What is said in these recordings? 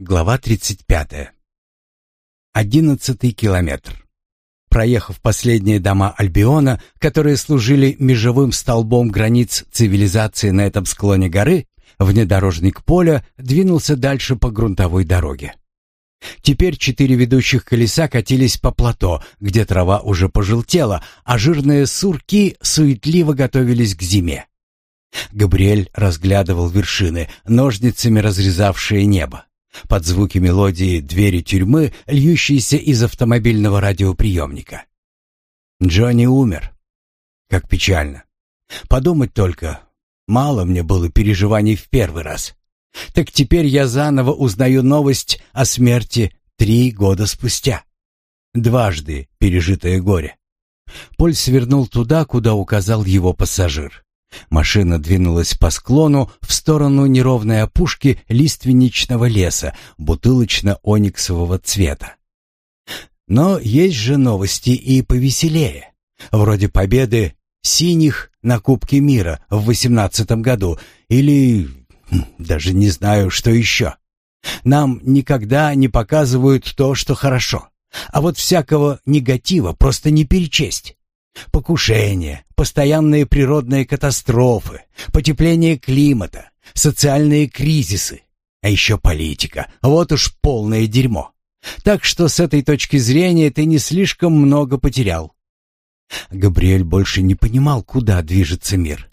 Глава 35. Одиннадцатый километр. Проехав последние дома Альбиона, которые служили межевым столбом границ цивилизации на этом склоне горы, внедорожник поля двинулся дальше по грунтовой дороге. Теперь четыре ведущих колеса катились по плато, где трава уже пожелтела, а жирные сурки суетливо готовились к зиме. Габриэль разглядывал вершины, ножницами разрезавшие небо под звуки мелодии двери тюрьмы, льющиеся из автомобильного радиоприемника. Джонни умер. Как печально. Подумать только, мало мне было переживаний в первый раз. Так теперь я заново узнаю новость о смерти три года спустя. Дважды пережитое горе. Поль свернул туда, куда указал его пассажир. Машина двинулась по склону в сторону неровной опушки лиственничного леса бутылочно-ониксового цвета. Но есть же новости и повеселее. Вроде победы «Синих» на Кубке мира в 18 году или хм, даже не знаю, что еще. Нам никогда не показывают то, что хорошо. А вот всякого негатива просто не перечесть. Покушения, постоянные природные катастрофы, потепление климата, социальные кризисы, а еще политика. Вот уж полное дерьмо. Так что с этой точки зрения ты не слишком много потерял. Габриэль больше не понимал, куда движется мир.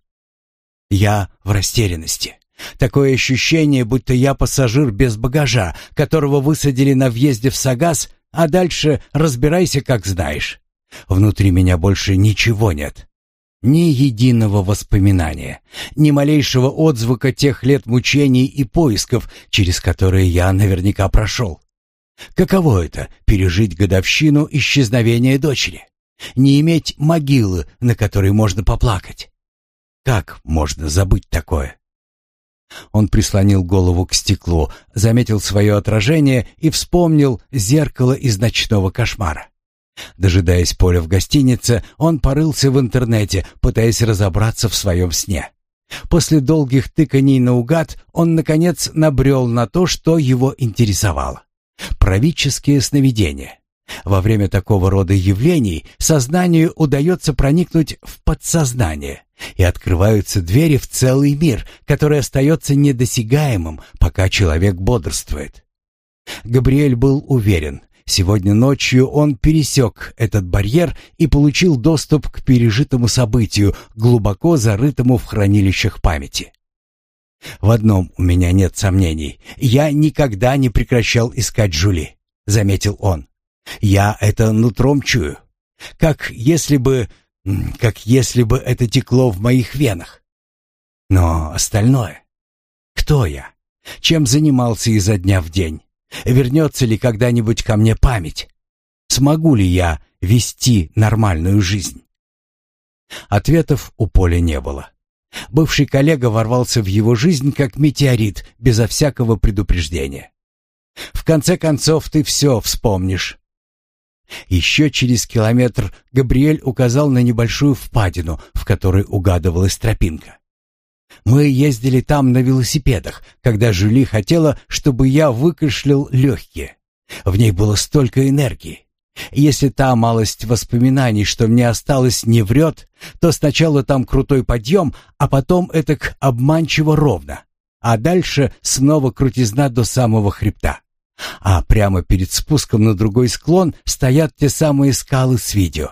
Я в растерянности. Такое ощущение, будто я пассажир без багажа, которого высадили на въезде в Сагас, а дальше разбирайся, как знаешь. Внутри меня больше ничего нет. Ни единого воспоминания, ни малейшего отзвука тех лет мучений и поисков, через которые я наверняка прошел. Каково это — пережить годовщину исчезновения дочери? Не иметь могилы, на которой можно поплакать? Как можно забыть такое? Он прислонил голову к стеклу, заметил свое отражение и вспомнил зеркало из ночного кошмара. Дожидаясь Поля в гостинице, он порылся в интернете, пытаясь разобраться в своем сне. После долгих тыканий наугад он, наконец, набрел на то, что его интересовало. Правительские сновидения. Во время такого рода явлений сознанию удается проникнуть в подсознание, и открываются двери в целый мир, который остается недосягаемым, пока человек бодрствует. Габриэль был уверен, Сегодня ночью он пересек этот барьер и получил доступ к пережитому событию, глубоко зарытому в хранилищах памяти. В одном у меня нет сомнений. Я никогда не прекращал искать Жули, заметил он. Я это нутром чую. Как если бы, как если бы это текло в моих венах. Но остальное. Кто я? Чем занимался изо дня в день? Вернется ли когда-нибудь ко мне память? Смогу ли я вести нормальную жизнь? Ответов у Поля не было. Бывший коллега ворвался в его жизнь как метеорит, безо всякого предупреждения. В конце концов, ты все вспомнишь. Еще через километр Габриэль указал на небольшую впадину, в которой угадывалась тропинка. Мы ездили там на велосипедах, когда Жюли хотела, чтобы я выкашлял легкие. В ней было столько энергии. Если та малость воспоминаний, что мне осталось, не врет, то сначала там крутой подъем, а потом этак обманчиво ровно. А дальше снова крутизна до самого хребта. А прямо перед спуском на другой склон стоят те самые скалы с видео.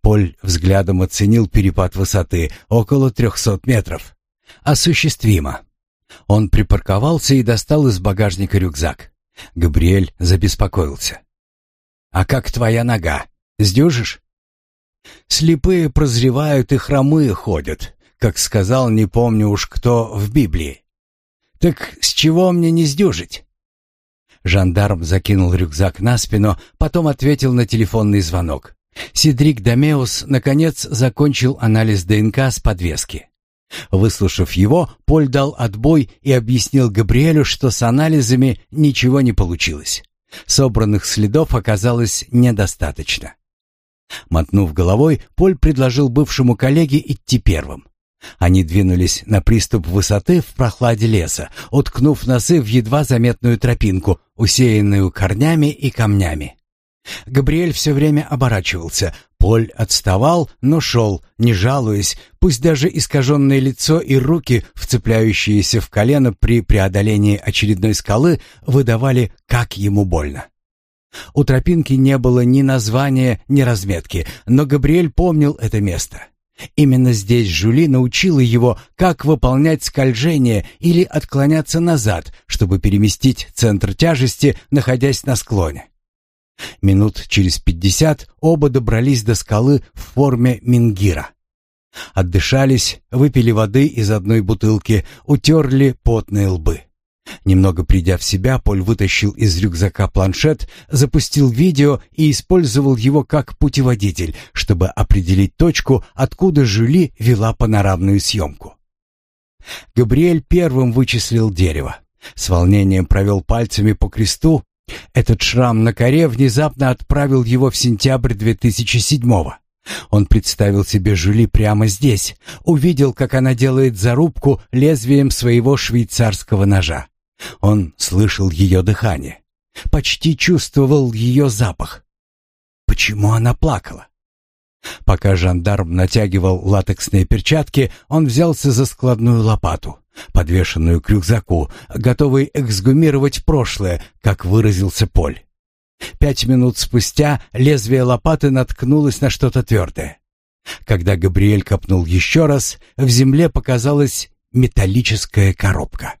Поль взглядом оценил перепад высоты около 300 метров. Осуществимо. Он припарковался и достал из багажника рюкзак. Габриэль забеспокоился. «А как твоя нога? Сдюжишь?» «Слепые прозревают и хромые ходят», как сказал не помню уж кто в Библии. «Так с чего мне не сдюжить?» Жандарм закинул рюкзак на спину, потом ответил на телефонный звонок. Сидрик Дамеус наконец, закончил анализ ДНК с подвески. Выслушав его, Поль дал отбой и объяснил Габриэлю, что с анализами ничего не получилось. Собранных следов оказалось недостаточно. Мотнув головой, Поль предложил бывшему коллеге идти первым. Они двинулись на приступ высоты в прохладе леса, уткнув носы в едва заметную тропинку, усеянную корнями и камнями. Габриэль все время оборачивался. Поль отставал, но шел, не жалуясь, пусть даже искаженное лицо и руки, вцепляющиеся в колено при преодолении очередной скалы, выдавали, как ему больно. У тропинки не было ни названия, ни разметки, но Габриэль помнил это место. Именно здесь Жюли научила его, как выполнять скольжение или отклоняться назад, чтобы переместить центр тяжести, находясь на склоне. Минут через пятьдесят оба добрались до скалы в форме мингира. Отдышались, выпили воды из одной бутылки, утерли потные лбы. Немного придя в себя, Поль вытащил из рюкзака планшет, запустил видео и использовал его как путеводитель, чтобы определить точку, откуда Жюли вела панорамную съемку. Габриэль первым вычислил дерево. С волнением провел пальцами по кресту, этот шрам на коре внезапно отправил его в сентябрь 2007-го. Он представил себе Жюли прямо здесь, увидел, как она делает зарубку лезвием своего швейцарского ножа. Он слышал ее дыхание, почти чувствовал ее запах. Почему она плакала? Пока жандарм натягивал латексные перчатки, он взялся за складную лопату подвешенную к рюкзаку, готовый эксгумировать прошлое, как выразился Поль. Пять минут спустя лезвие лопаты наткнулось на что-то твердое. Когда Габриэль копнул еще раз, в земле показалась металлическая коробка.